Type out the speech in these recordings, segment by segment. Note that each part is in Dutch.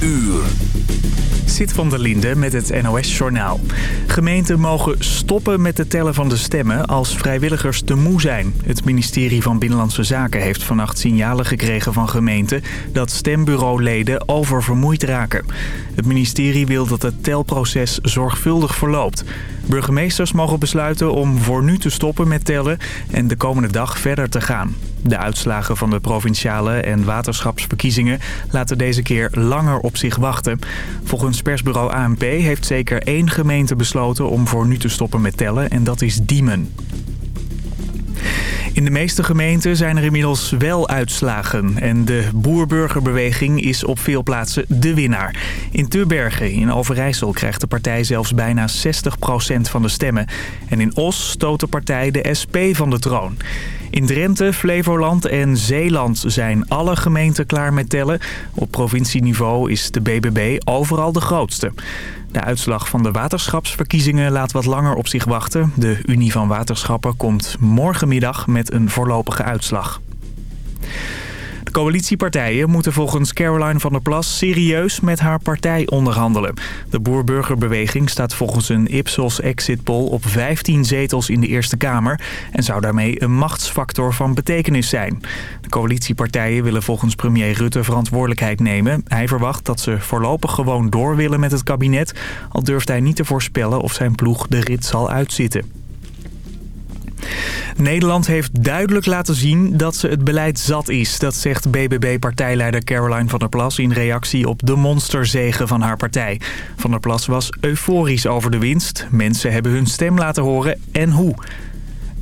uur. Zit van der Linde met het NOS-journaal. Gemeenten mogen stoppen met het tellen van de stemmen als vrijwilligers te moe zijn. Het ministerie van Binnenlandse Zaken heeft vannacht signalen gekregen van gemeenten... dat stembureauleden oververmoeid raken. Het ministerie wil dat het telproces zorgvuldig verloopt. Burgemeesters mogen besluiten om voor nu te stoppen met tellen en de komende dag verder te gaan. De uitslagen van de provinciale en waterschapsverkiezingen laten deze keer langer op zich wachten. Volgens persbureau ANP heeft zeker één gemeente besloten om voor nu te stoppen met tellen en dat is Diemen. In de meeste gemeenten zijn er inmiddels wel uitslagen. En de boerburgerbeweging is op veel plaatsen de winnaar. In Tubbergen in Overijssel krijgt de partij zelfs bijna 60% van de stemmen. En in Os stoot de partij de SP van de troon. In Drenthe, Flevoland en Zeeland zijn alle gemeenten klaar met tellen. Op provincieniveau is de BBB overal de grootste. De uitslag van de waterschapsverkiezingen laat wat langer op zich wachten. De Unie van Waterschappen komt morgenmiddag met een voorlopige uitslag. De coalitiepartijen moeten volgens Caroline van der Plas serieus met haar partij onderhandelen. De boerburgerbeweging staat volgens een Ipsos exit poll op 15 zetels in de Eerste Kamer... en zou daarmee een machtsfactor van betekenis zijn. De coalitiepartijen willen volgens premier Rutte verantwoordelijkheid nemen. Hij verwacht dat ze voorlopig gewoon door willen met het kabinet... al durft hij niet te voorspellen of zijn ploeg de rit zal uitzitten. Nederland heeft duidelijk laten zien dat ze het beleid zat is. Dat zegt BBB-partijleider Caroline van der Plas in reactie op de monsterzegen van haar partij. Van der Plas was euforisch over de winst. Mensen hebben hun stem laten horen en hoe.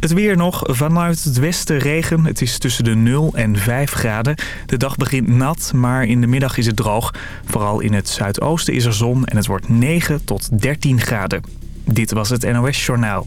Het weer nog. Vanuit het westen regen. Het is tussen de 0 en 5 graden. De dag begint nat, maar in de middag is het droog. Vooral in het zuidoosten is er zon en het wordt 9 tot 13 graden. Dit was het NOS Journaal.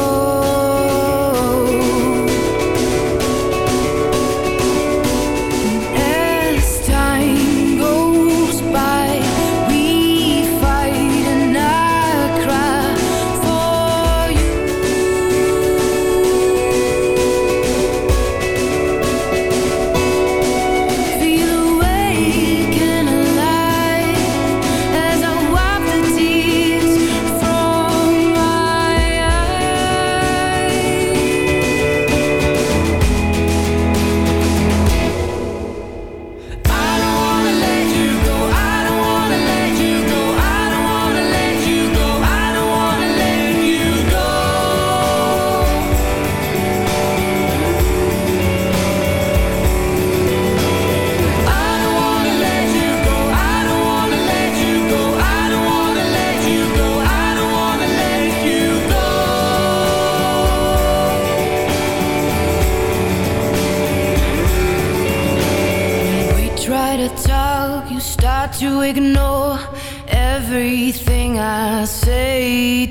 I say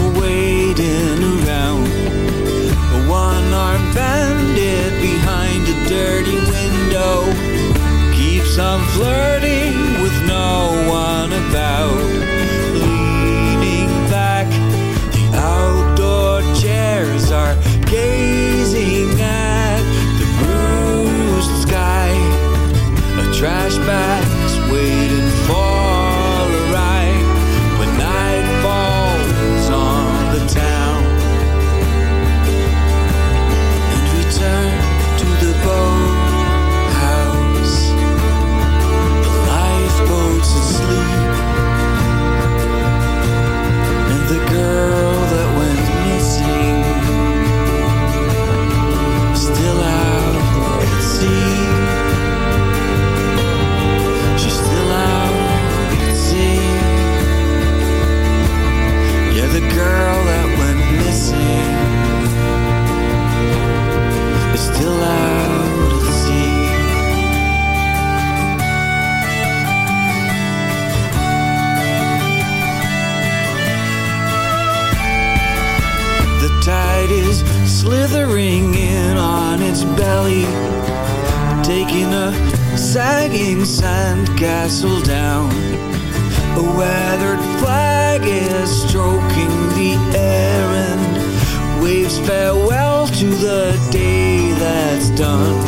away. taking a sagging sandcastle down. A weathered flag is stroking the air and waves farewell to the day that's done.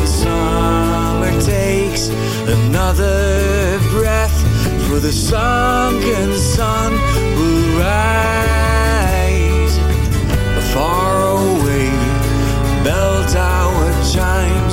The summer takes another breath, for the sunken sun will rise. A faraway bell tower chimes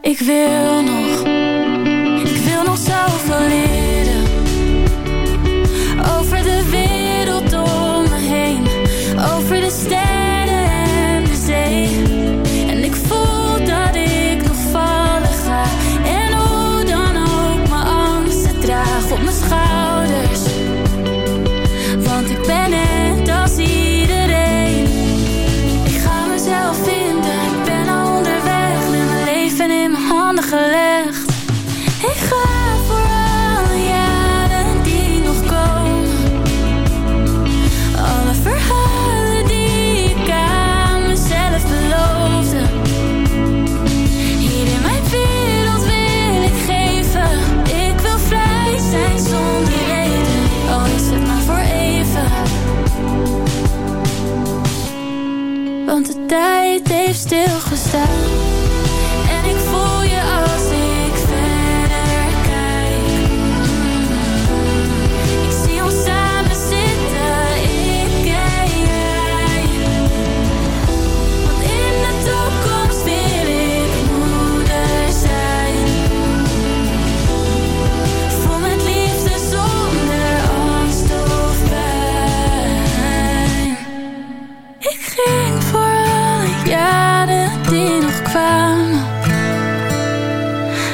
Ik wil nog.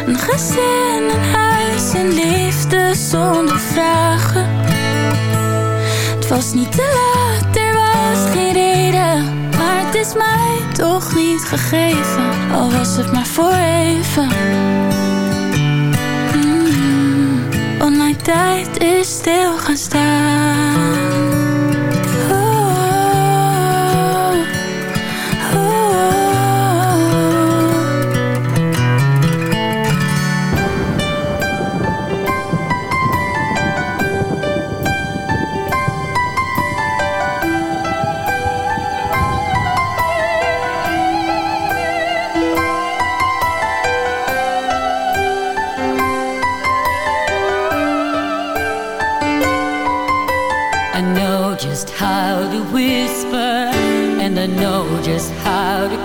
Een gezin, een huis en liefde zonder vragen. Het was niet te laat, er was geen reden. Maar het is mij toch niet gegeven, al was het maar voor even. Mm-hmm. Mm mijn tijd is stil gaan staan.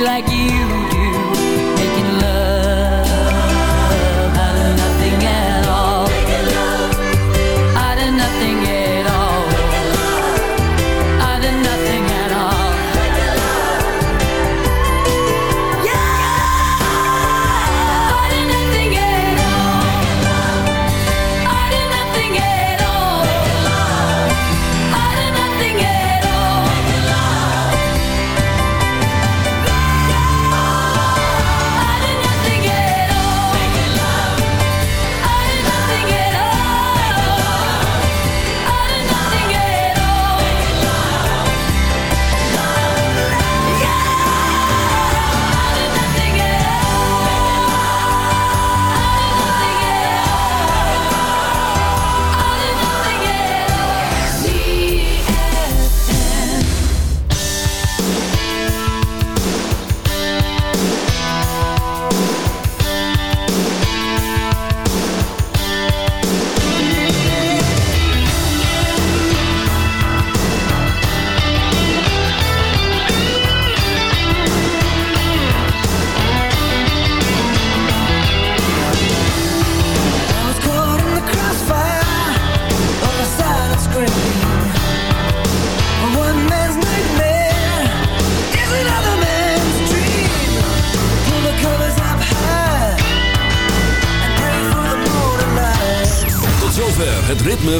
like you.